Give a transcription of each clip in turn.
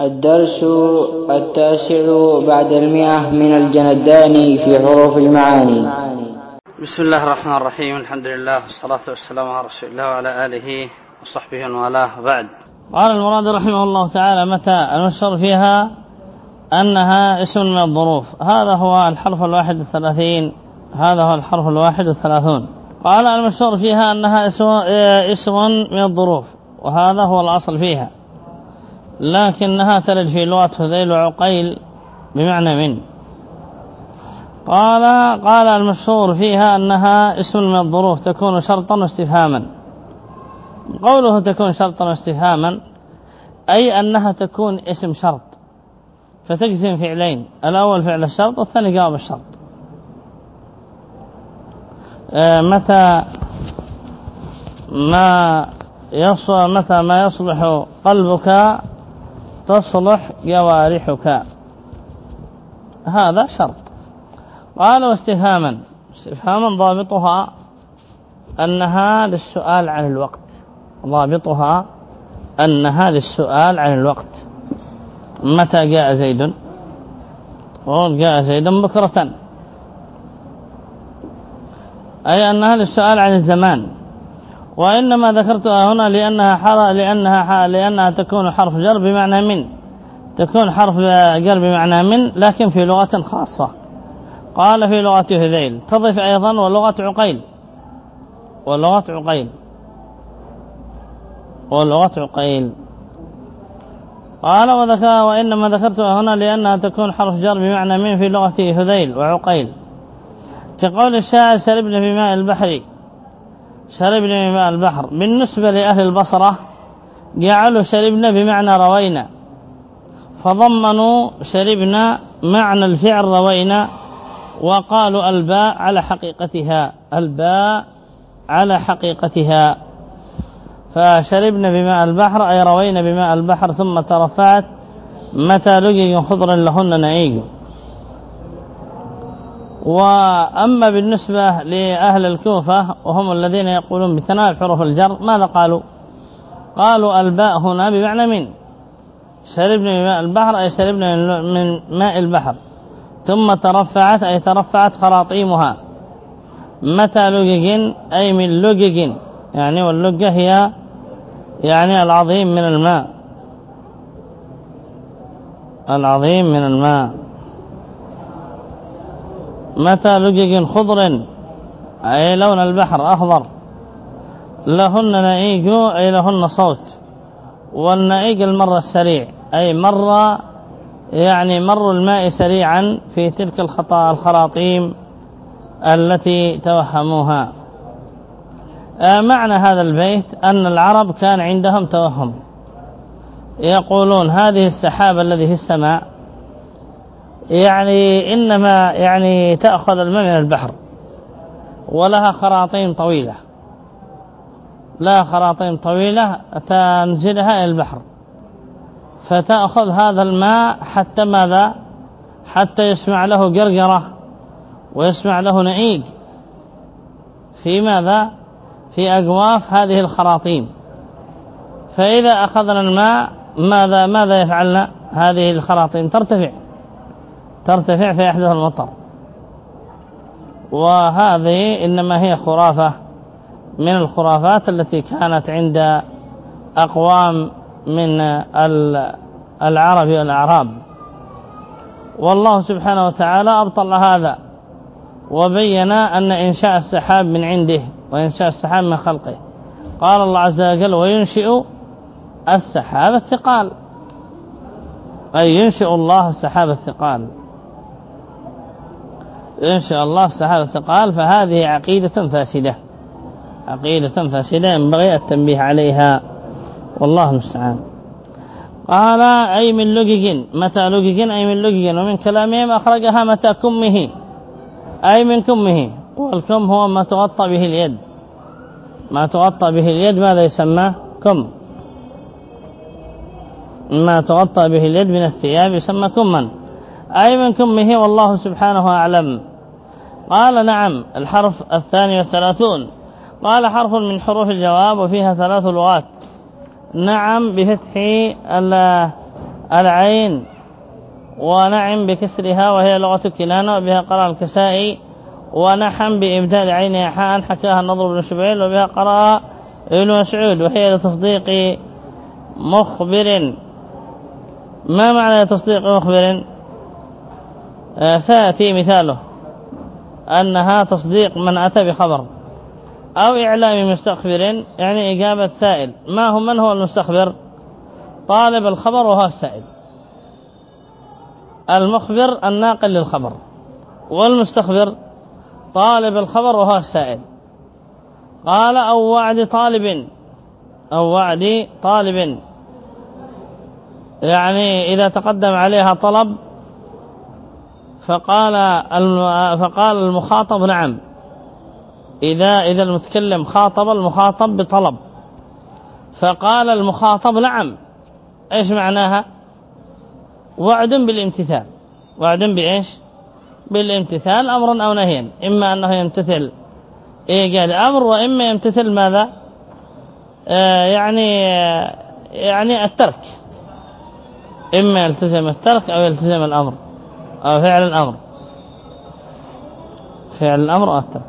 الدرس التاسع بعد المئة من الجنداني في حروف المعاني. بسم الله الرحمن الرحيم. الحمد لله والصلاة والسلام على رسول الله وعلى آله وصحبه والاه. بعد. قال المراد رحمه الله تعالى متى المشهور فيها أنها اسم من الظروف. هذا هو الحرف الواحد والثلاثين. هذا هو الحرف الواحد والثلاثون. قال المشهور فيها أنها اسم من الظروف. وهذا هو الأصل فيها. لكنها تلد في لغة هذيل وعقيل بمعنى من. قال قال المشهور فيها أنها اسم من الظروف تكون شرطا واستفهاما. قوله تكون شرطا واستفهاما أي أنها تكون اسم شرط. فتجزم فعلين الأول فعل الشرط والثاني جواب الشرط. آه، متى ما يصلح متى ما يصلح قلبك تصلح جوارحك. هذا شرط. قال واستفهاما. استفهاما ضابطها أنها للسؤال عن الوقت. ضابطها أنها للسؤال عن الوقت. متى جاء زيد؟ قول جاء زيد بكرة. أي أنها للسؤال عن الزمان. وإنما ذكرتها هنا لأنها حر لأنها لأنها تكون حرف جر بمعنى من. تكون حرف جر بمعنى من لكن في لغة خاصة. قال في لغة هذيل. تضف أيضا ولغة عقيل. ولغة عقيل. ولغة عقيل. قال وذكر وإنما ذكرتها هنا لأنها تكون حرف جر بمعنى من في لغة هذيل وعقيل. كقول الشاعر شربنا في ماء البحر شربنا بماء البحر بالنسبة لأهل البصرة جعلوا شربنا بمعنى روينا فضمنوا شربنا معنى الفعل روينا وقالوا الباء على حقيقتها الباء على حقيقتها. فشربنا بماء البحر أي روينا بماء البحر ثم ترفعت متى لقي خضرا لهن نعيق وأما بالنسبة لأهل الكوفة وهم الذين يقولون بتناوب حروف الجر ماذا قالوا؟ قالوا الباء هنا بمعنى من شربنا من ماء البحر أي شربنا من ماء البحر. ثم ترفعت أي ترفعت خراطيمها. متى لقق أي من لقق يعني واللقة هي يعني العظيم من الماء. العظيم من الماء. متى لجج خضر؟ أي لون البحر أخضر. لهن نائج أي لهن صوت. والنائج المر السريع. أي مر يعني مر الماء سريعا في تلك الخطا الخراطيم التي توهموها. آه، معنى هذا البيت أن العرب كان عندهم توهم. يقولون هذه السحابة الذي في السماء يعني إنما يعني تأخذ الماء من البحر ولها خراطيم طويلة. لا خراطيم طويلة تنزلها إلى البحر. فتأخذ هذا الماء حتى ماذا؟ حتى يسمع له قرقرة ويسمع له نعيق في ماذا؟ في أقواف هذه الخراطيم. فإذا أخذنا الماء ماذا ماذا يفعلنا؟ هذه الخراطيم ترتفع. ترتفع فيحدث المطر. وهذه إنما هي خرافة من الخرافات التي كانت عند أقوام من العرب والأعراب. والله سبحانه وتعالى أبطل هذا وبين أن إنشاء السحاب من عنده وإنشاء السحاب من خلقه. قال الله عز وجل وينشئ السحاب الثقال. أي ينشئ الله السحاب الثقال. إن شاء الله السحاب الثقال فهذه عقيدة فاسدة. عقيدة فاسدة ينبغي التنبيه عليها. والله المستعان. قال أي من لقق متى لقق؟ أي من لقق. ومن كلامهم أخرجها متى كمه. أي من كمه. والكم هو ما تغطى به اليد. ما تغطى به اليد ماذا يسمى؟ كم. ما تغطى به اليد من الثياب يسمى كما. أي من كمه والله سبحانه أعلم. قال نعم الحرف الثاني والثلاثون. قال حرف من حروف الجواب وفيها ثلاث لغات. نعم بفتح العين ونعم بكسرها وهي لغة كنانة وبها قرأ الكسائي. ونحم بإبدال عينها حاء حكاها النضر بن شبيل وبها قرأ ابن مسعود وهي لتصديق مخبر. ما معنى تصديق مخبر؟ آه، سيأتي مثاله. أنها تصديق من أتى بخبر أو إعلام مستخبر يعني إجابة سائل. ما هو من هو المستخبر؟ طالب الخبر وهو السائل. المخبر الناقل للخبر. والمستخبر طالب الخبر وهو السائل. قال أو وعد طالب. أو وعد طالب. يعني إذا تقدم عليها طلب فقال فقال المخاطب نعم. إذا إذا المتكلم خاطب المخاطب بطلب. فقال المخاطب نعم. إيش معناها؟ وعد بالامتثال. وعد بإيش؟ بالامتثال امرا أو نهيا إما أنه يمتثل. ايجاد أمر وإما يمتثل ماذا؟ آه يعني آه يعني الترك. إما يلتزم الترك أو يلتزم الأمر. أو فعل الأمر. فعل الأمر أو الترك.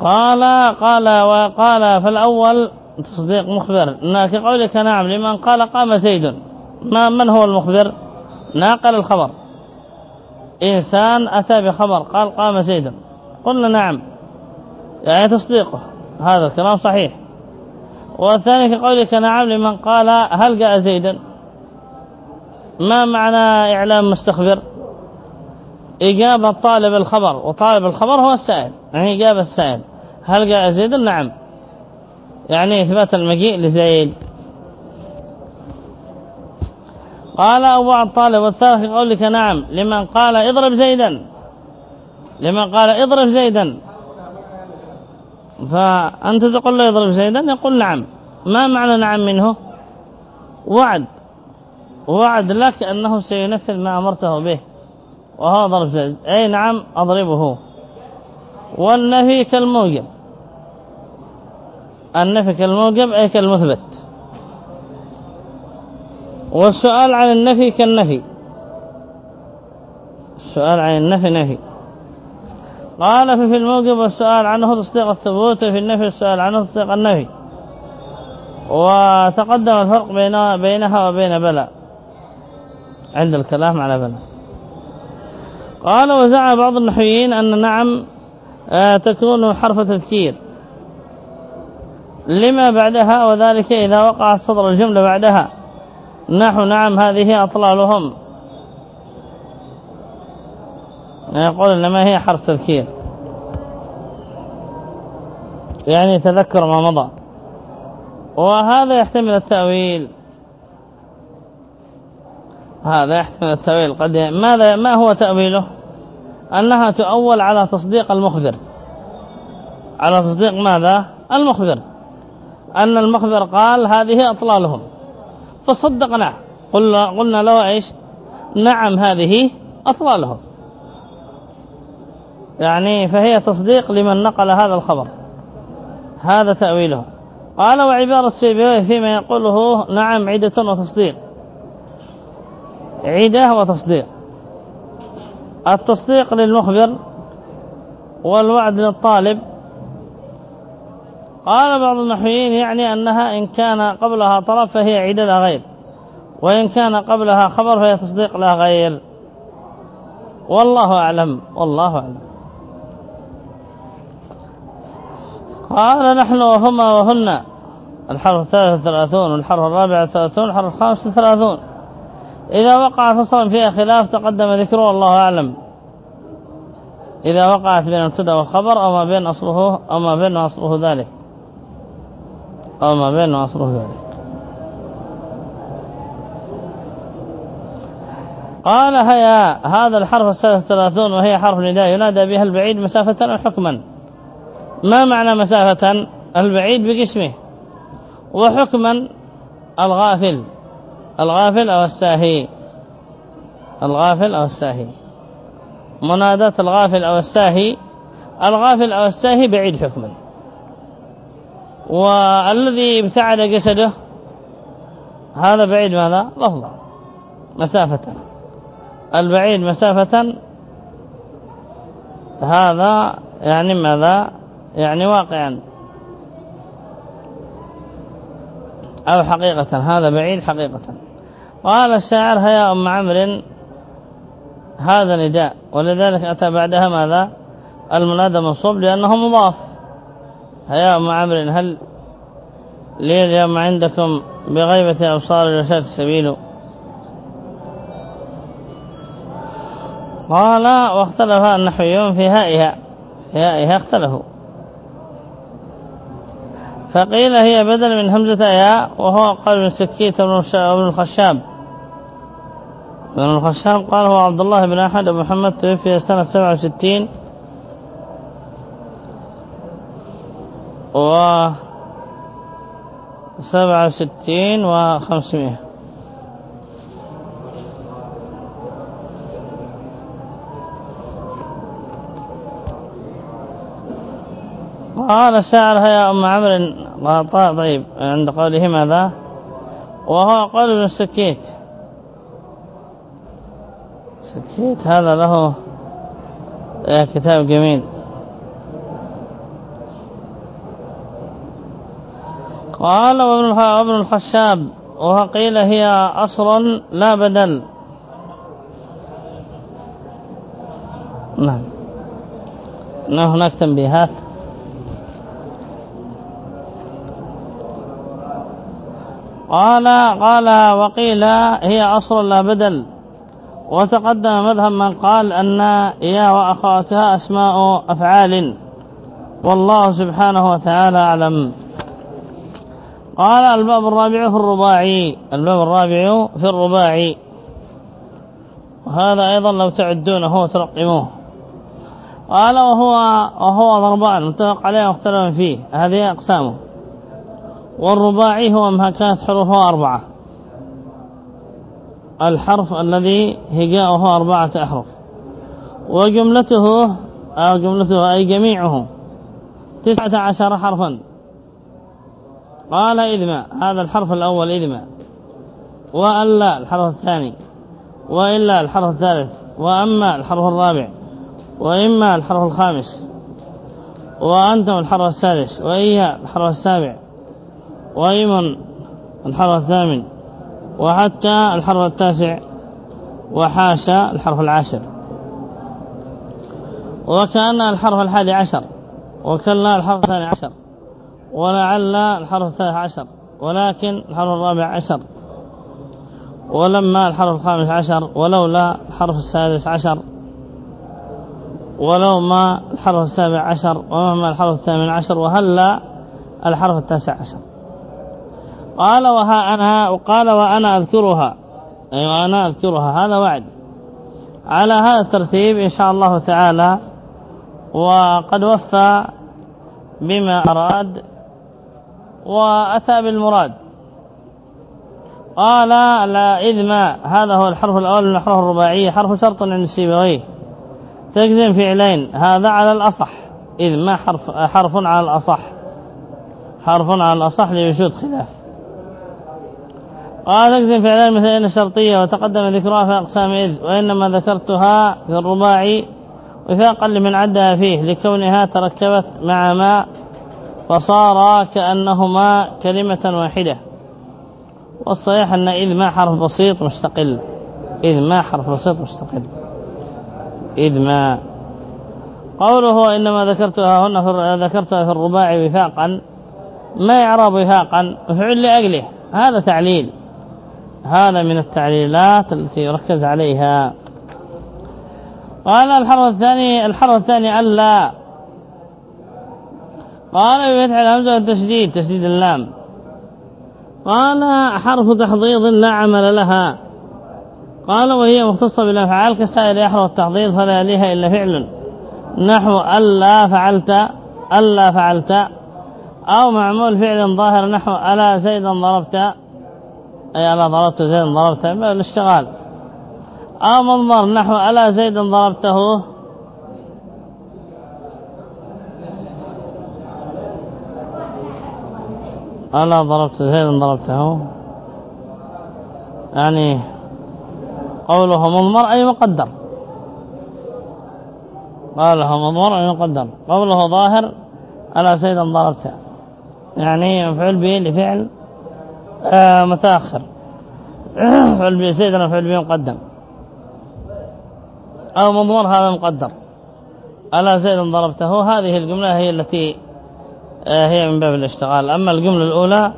قال قال وقال فالأول تصديق مخبر. كقولك نعم لمن قال قام زيد. ما من هو المخبر؟ ناقل الخبر. إنسان أتى بخبر قال قام زيد. قلنا نعم. يعني تصديقه. هذا الكلام صحيح. والثاني كقولك نعم لمن قال هل جاء زيد؟ ما معنى إعلام مستخبر؟ إجابة طالب الخبر وطالب الخبر هو السائل يعني إجابة السائل. هل جاء زيد نعم. يعني إثبات المجيء لزيد. قال أبو الطالب والثالث يقول لك نعم. لمن قال اضرب زيدا. لمن قال اضرب زيدا. فأنت تقول له اضرب زيدا؟ يقول نعم. ما معنى نعم منه؟ وعد. وعد لك أنه سينفذ ما أمرته به. وهو ضرب زيد. أي نعم أضربه. والنفي كالموجب. النفي كالموجب أي كالمثبت. والسؤال عن النفي كالنفي. السؤال عن النفي نفي. قال في الموجب والسؤال عنه تصديق الثبوت في النفي السؤال عنه تصديق النفي. وتقدم الفرق بين بينها وبين بلى عند الكلام على بلى قال وزعم بعض النحويين أن نعم آه، تكون حرف تذكير. لما بعدها وذلك إذا وقعت صدر الجملة بعدها. نحو نعم هذه أطلالهم. يقول إنما هي حرف تذكير. يعني تذكر ما مضى. وهذا يحتمل التأويل. هذا يحتمل التأويل قد ماذا ما هو تأويله؟ أنها تؤول على تصديق المخبر. على تصديق ماذا؟ المخبر. أن المخبر قال هذه أطلالهم. فصدقناه قلنا, قلنا له إيش؟ نعم هذه أطلالهم. يعني فهي تصديق لمن نقل هذا الخبر. هذا تأويله. قال وعبارة السيبويه فيما يقوله نعم عدة وتصديق. عدة وتصديق. التصديق للمخبر والوعد للطالب. قال بعض النحويين يعني أنها إن كان قبلها طلب فهي عدة لا غير. وإن كان قبلها خبر فهي تصديق لا غير. والله أعلم والله أعلم. قال نحن وهما وهن. الحرف الثالث والثلاثون والحرف الرابع والثلاثون والحرف الخامس والثلاثون. إذا وقع فصلا فيها خلاف تقدم ذكره والله أعلم. إذا وقعت بين المبتدا والخبر أو ما بين أصله أو ما بين أصله ذلك. أو ما بين أصله ذلك. قال هيا هذا الحرف الثالث ثلاثون وهي حرف نداء ينادى بها البعيد مسافة أو حكما. ما معنى مسافة؟ البعيد بقسمه وحكما الغافل. الغافل أو الساهي؟ الغافل أو الساهي. مناداة الغافل أو الساهي؟ الغافل أو الساهي بعيد حكما والذي ابتعد جسده؟ هذا بعيد ماذا؟ لفظا مسافة. البعيد مسافة. هذا يعني ماذا؟ يعني واقعا. أو حقيقة. هذا بعيد حقيقة. قال الشاعر هيا أم عمرو هذا نداء. ولذلك أتى بعدها ماذا؟ المنادى منصوب لأنه مضاف. هيا أم عمرو هل لي اليوم عندكم بغيبة أبصار الرشاد السبيل؟ قال وأختلف النحويون في هائها في هائها اختلفوا. فقيل هي بدل من همزة ياء وهو قال من سكيت بن الخشاب. بن الخشاب قال هو عبد الله بن أحد بن محمد توفي سنة 67 و سبعة وستين وخمسمائة. قال الشاعر يا أم عمرو طيب عند قوله ماذا؟ وهو قول ابن السكيت سكيت هذا له كتاب جميل. قال وابن الخشاب وقيل هي أصل لا بدل. نعم. هناك تنبيهات قال قال وقيل هي أصر لا بدل. وتقدم مذهب من قال أن يا وأخواتها أسماء أفعال. والله سبحانه وتعالى أعلم. قال الباب الرابع في الرباعي الباب الرابع في الرباعي. وهذا أيضا لو تعدونه وترقموه. قال وهو وهو ضربان متفق عليه واختلف فيه. هذه أقسامه. والرباعي هو ما كانت حروفه أربعة. الحرف الذي هجاؤه أربعة أحرف. وجملته أو جملته أي جميعه تسعة عشر حرفا. قال إذما هذا الحرف الأول إذما وألا الحرف الثاني. وإلا الحرف الثالث. وأما الحرف الرابع. وإما الحرف الخامس. وأنتم الحرف السادس. وإيا الحرف السابع. وإيمن الحرف الثامن وحتى الحرف التاسع وحاشا الحرف العاشر. وكأن الحرف الحادي عشر وكلا الحرف الثاني عشر ولعل الحرف الثالث عشر ولكن الحرف الرابع عشر. ولما الحرف الخامس عشر ولولا الحرف السادس عشر. ولو ما الحرف السابع عشر ومهما الحرف الثامن عشر وهلا الحرف التاسع عشر. قال وها أنا وقال وأنا أذكرها. أي أيوة وأنا أذكرها. هذا وعد. على هذا الترتيب إن شاء الله تعالى وقد وفى بما أراد وأتى بالمراد. قال لا إذ ما هذا هو الحرف الأول من الحروف الرباعية. حرف شرط عند السيبويه تجزم فعلين. هذا على الأصح. إذ ما حرف, حرف على الأصح؟ حرف على الأصح لوجود خلاف. قال تجزم فعلين مثل إن الشرطية وتقدم ذكرها في أقسام إذ وإنما ذكرتها في الرباعي وفاقا لمن عدها فيه لكونها تركبت مع ما فصار كأنهما كلمة واحدة. والصحيح أن إذ ما حرف بسيط مستقل. إذ ما حرف بسيط مستقل. إذ ما. قوله إنما ذكرتها هنا في ذكرتها في الرباع وفاقا. ما يعرب وفاقا فعل لأجله. هذا تعليل. هذا من التعليلات التي يركز عليها. قال الحرف الثاني الحرف الثاني ألا. قال بفتح الهمزة والتشديد تشديد اللام. قال حرف تحضيض لا عمل لها. قال وهي مختصة بالأفعال كسائر يحرف التحضيض فلا يليها إلا فعل. نحو ألا فعلت ألا فعلت. أو معمول فعل ظاهر نحو ألا زيدا ضربت. أي ألا ضربت زيدا ضربت الاشتغال أو منظر. نحو ألا زيدا ضربته؟ ألا ضربت زيدا ضربته؟ يعني قوله مضمر أي مقدر. قوله مضمر أي مقدر. قوله ظاهر ألا سيدا ضربت يعني مفعول به لفعل آه متأخر. فعل به سيدا فعل به مقدم. أو مضمر هذا مقدر. ألا زيدا ضربته؟ هذه الجملة هي التي آه، هي من باب الاشتغال. أما الجملة الأولى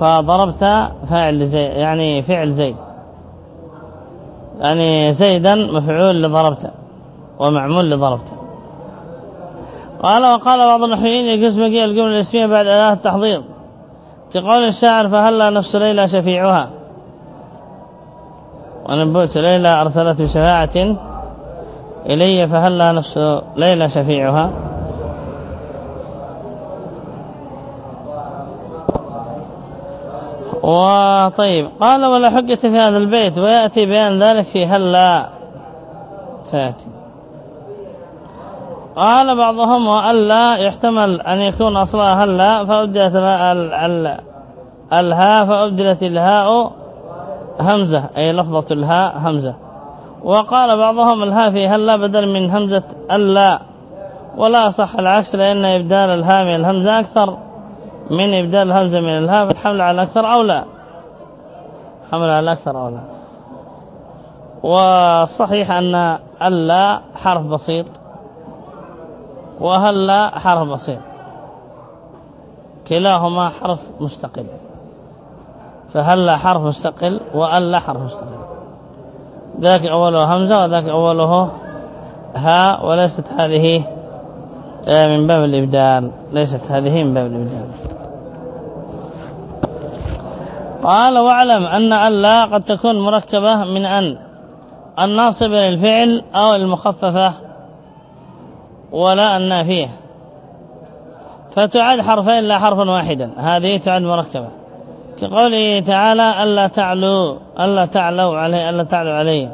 فضربت فاعل زيد يعني فعل زيد. يعني زيدا مفعول لضربت ومعمول لضربت قال وقال بعض النحويين يجوز مجيء الجملة الاسمية بعد أداة التحضيض كقول الشاعر فهلا نفس ليلى شفيعها؟ ونبوت ليلى أرسلت بشفاعة إلي فهلا نفس ليلى شفيعها؟ وطيب قال ولا حجة في هذا البيت ويأتي بيان ذلك في هلا سيأتي. قال بعضهم وألا يحتمل أن يكون أصلها هلا فأبدلت الهاء فأبدلت الهاء همزة أي لفظة الهاء همزة. وقال بعضهم الهاء في هلا بدل من همزة ألا. ولا صح العكس لأن إبدال الهاء من الهمزة أكثر. من إبدال الهمزة من الهاء فالحمل على أكثر أو لا؟ حمل على أكثر أو لا. والصحيح أن ألا حرف بسيط. وهلا حرف بسيط. كلاهما حرف مستقل. فهلا حرف مستقل وألا حرف مستقل. ذاك أوله همزة وذاك أوله ها وليست هذه آه، من باب الإبدال. ليست هذه من باب الإبدال. قال واعلم أن ألا قد تكون مركبة من أن الناصبة للفعل أو المخففة ولا النافية فتعد حرفين لا حرفا واحدا. هذه تعد مركبة. كقوله تعالى ألا تعلوا ألا تعلوا عليه ألا تعلوا عليه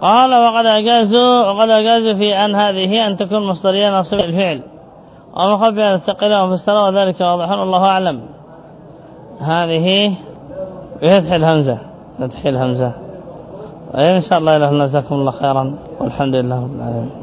قال وقد أجازوا وقد أجازوا في أن هذه أن تكون مصدرية ناصبة الفعل ومخبئة الثقيلة وفسره وذلك واضح الله أعلم. هذه بفتح الهمزة. فتح الهمزة إن شاء الله إله جزاكم الله خيرا. والحمد لله رب العالمين.